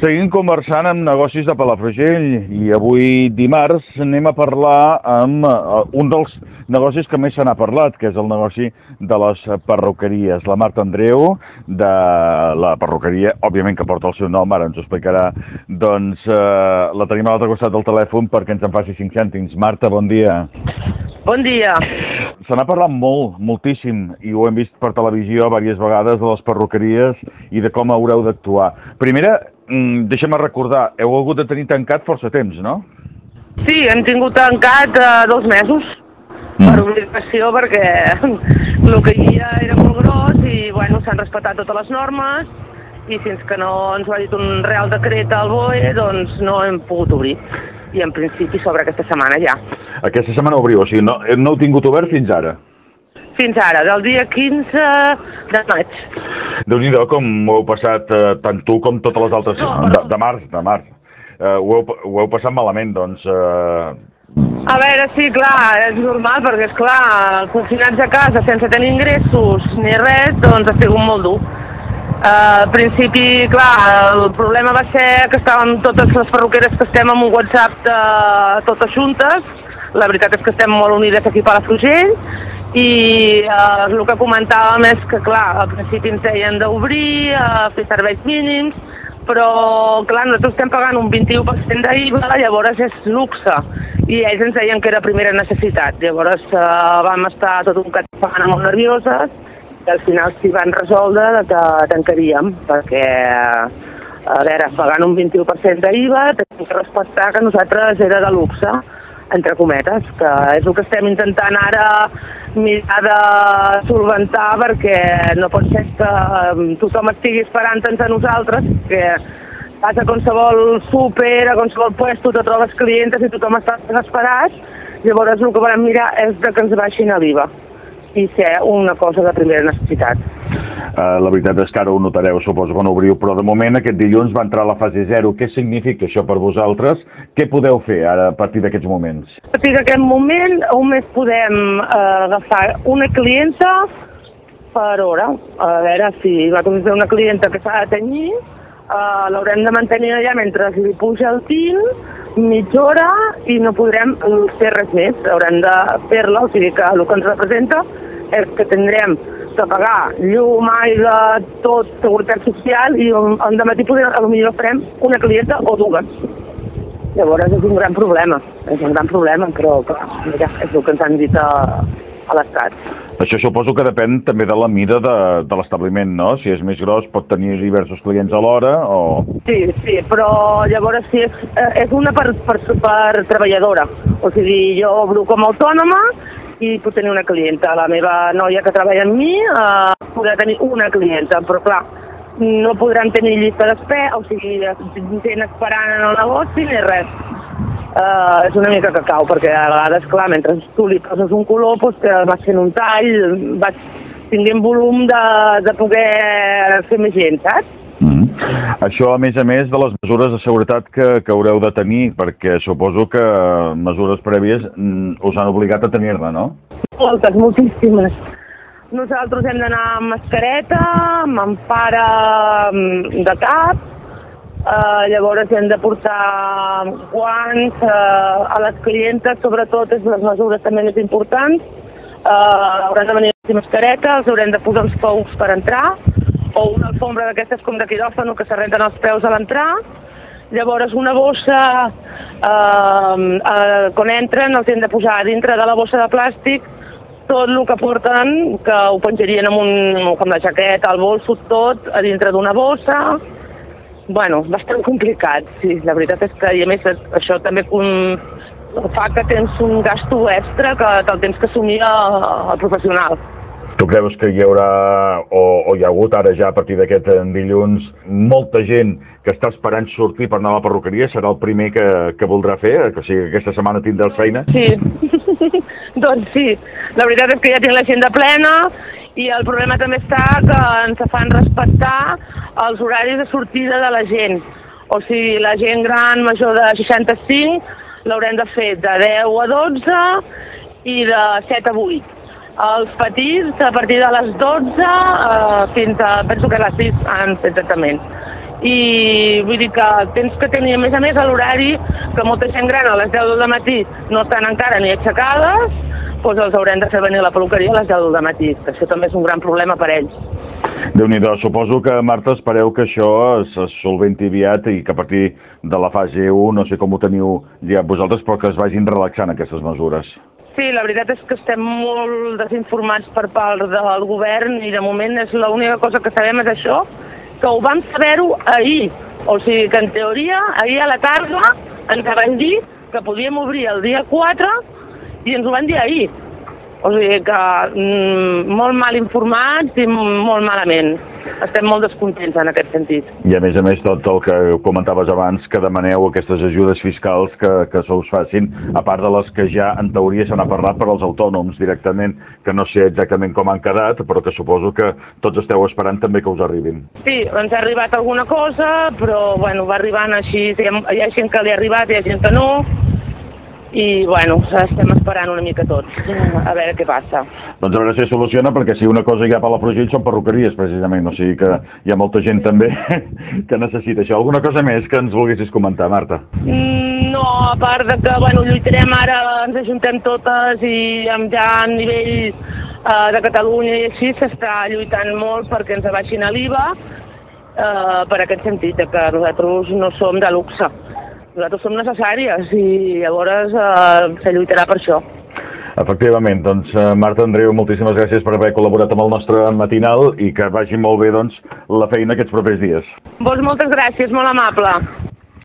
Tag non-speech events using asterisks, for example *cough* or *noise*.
Seguim conversant amb negocis de Palafrugell i avui dimarts anem a parlar amb uh, un dels negocis que més se n'ha parlat, que és el negoci de les perruqueries. La Marta Andreu, de la perruqueria, òbviament que porta el seu nom, ara ens ho explicarà, doncs uh, la tenim a l'altre costat del telèfon perquè ens en faci 5 cèntims. Marta, bon dia. Bon dia. Se n'ha parlat molt, moltíssim, i ho hem vist per televisió diverses vegades, de les perruqueries i de com haureu d'actuar. Primera, mm, deixa'm recordar, heu hagut de tenir tancat força temps, no? Sí, hem tingut tancat uh, dos mesos per obligació perquè *laughs* el que hi havia era molt gros i bueno, s'han respectat totes les normes i fins que no ens ho ha dit un real decret al BOE doncs no hem pogut obrir i en principi sobre aquesta setmana ja. Aquesta setmana obriu, o sigui, no, no heu tingut obert fins ara. Fins ara, del dia 15 de maig. déu nhi com ho heu passat eh, tant tu com totes les altres... No, de, però- de març, de març. Eh, ho, heu, ho heu passat malament, doncs... Eh, A veure, sí, clar, és normal, perquè, és clar, confinats a casa sense tenir ingressos ni res, doncs ha sigut molt dur. Uh, al principi, clar, el problema va ser que estàvem totes les perruqueres que estem amb un WhatsApp de, totes juntes, la veritat és que estem molt unides aquí a Palafrugell, i uh, el que comentàvem és que, clar, al principi ens deien d'obrir, uh, fer serveis mínims, però clar, nosaltres estem pagant un 21% d'IVA, llavors és luxe, i ells ens deien que era primera necessitat. Llavors eh, vam estar tot un cat pagant molt nervioses, i al final s'hi van resoldre que tancaríem, perquè, a veure, pagant un 21% d'IVA, tenim que respectar que nosaltres era de luxe, entre cometes, que és el que estem intentant ara mirar de solventar perquè no pot ser que eh, tothom estigui esperant-nos a nosaltres, que vas a qualsevol súper, a qualsevol puesto, te trobes clientes i tothom està desesperat, llavors el que volem mirar és de que ens baixin a l'IVA i ser una cosa de primera necessitat. Eh, la veritat és que ara ho notareu, suposo, quan obriu, però de moment aquest dilluns va entrar a la fase 0. Què significa això per vosaltres? Què podeu fer ara a partir d'aquests moments? A partir d'aquest moment només podem eh, agafar una clienta per hora. A veure si va començar una clienta que s'ha de tenyir, eh, l'haurem de mantenir allà mentre li puja el tint, mitja hora, i no podrem fer res més. Haurem de fer-la, o sigui que el que ens representa és que tindrem de pagar llum, aigua, tot, seguretat social, i en dematí podrem, potser farem una clienta o dues. Llavors és un gran problema, és un gran problema, però clar, mira, és el que ens han dit a, a l'Estat. Això suposo que depèn també de la mida de, de l'establiment, no? Si és més gros pot tenir diversos clients alhora o... Sí, sí, però llavors sí, és, eh, és una per, per, per treballadora. O sigui, jo obro com a autònoma i puc tenir una clienta. La meva noia que treballa amb mi eh, podrà tenir una clienta, però clar, no podran tenir llista d'espera, o sigui, gent esperant en el negoci ni res. Uh, és una mica cacau, perquè a vegades, clar, mentre tu li poses un color, doncs que vas fent un tall, vas tinguent volum de, de poder fer més gent, saps? Mm. Això, a més a més, de les mesures de seguretat que, que haureu de tenir, perquè suposo que mesures prèvies mm, us han obligat a tenir-ne, no? Moltes, moltíssimes. Nosaltres hem d'anar amb mascareta, amb empara mm, de cap, eh, llavors hem de portar guants eh, a les clientes, sobretot és les mesures també més importants. Eh, hauran de venir amb mascareta, els haurem de posar uns pous per entrar, o una alfombra d'aquestes com de quiròfano que s'arrenten els peus a l'entrar. Llavors una bossa, eh, eh, quan entren els hem de posar dintre de la bossa de plàstic tot el que porten, que ho penjarien amb, un, com la jaqueta, el bolso, tot, a dintre d'una bossa. Bueno, bastant complicat, sí, la veritat és que, i a més, això també com, fa que tens un gasto extra que te'l tens que assumir el professional. Tu creus que hi haurà, o, o hi ha hagut ara ja a partir d'aquest eh, dilluns, molta gent que està esperant sortir per anar a la perruqueria? Serà el primer que, que voldrà fer? O sigui, que aquesta setmana tindràs feina? Sí, *laughs* doncs sí. La veritat és que ja tinc l'agenda plena i el problema també està que ens fan respectar els horaris de sortida de la gent. O sigui, la gent gran major de 65 l'haurem de fer de 10 a 12 i de 7 a 8. Els petits a partir de les 12 eh, fins a, penso que a les 6 abans exactament. i vull dir que tens que tenir, a més a més, a l'horari que molta gent gran a les 10 del matí no estan encara ni aixecades, doncs els haurem de fer venir a la peluqueria a les 10 del matí. Això també és un gran problema per ells. déu nhi suposo que, Marta, espereu que això es, es solventi aviat i que a partir de la fase 1, no sé com ho teniu ja vosaltres, però que es vagin relaxant aquestes mesures. Sí, la veritat és que estem molt desinformats per part del govern i de moment és l'única cosa que sabem és això, que ho vam saber-ho ahir. O sigui que en teoria ahir a la tarda ens van dir que podíem obrir el dia 4 i ens ho van dir ahir. O sigui que mm, molt mal informats i molt malament. Estem molt descontents en aquest sentit. I a més a més tot el que comentaves abans, que demaneu aquestes ajudes fiscals que, que se us facin, a part de les que ja en teoria se n'ha parlat per als autònoms directament, que no sé exactament com han quedat, però que suposo que tots esteu esperant també que us arribin. Sí, ens ha arribat alguna cosa, però bueno, va arribant així, hi ha gent que li ha arribat, hi ha gent que no, i bueno, estem esperant una mica tots a veure què passa. Doncs a veure si es soluciona, perquè si una cosa hi ha per la Frugell són perruqueries, precisament, o sigui que hi ha molta gent també *laughs* que necessita això. Alguna cosa més que ens volguessis comentar, Marta? Mm, no, a part de que, bueno, lluitarem ara, ens ajuntem totes i ja a nivell eh, de Catalunya i així s'està lluitant molt perquè ens abaixin a l'IVA, eh, per aquest sentit, que nosaltres no som de luxe nosaltres som necessàries i llavors eh, se lluitarà per això. Efectivament, doncs eh, Marta Andreu, moltíssimes gràcies per haver col·laborat amb el nostre matinal i que vagi molt bé doncs, la feina aquests propers dies. Vos moltes gràcies, molt amable.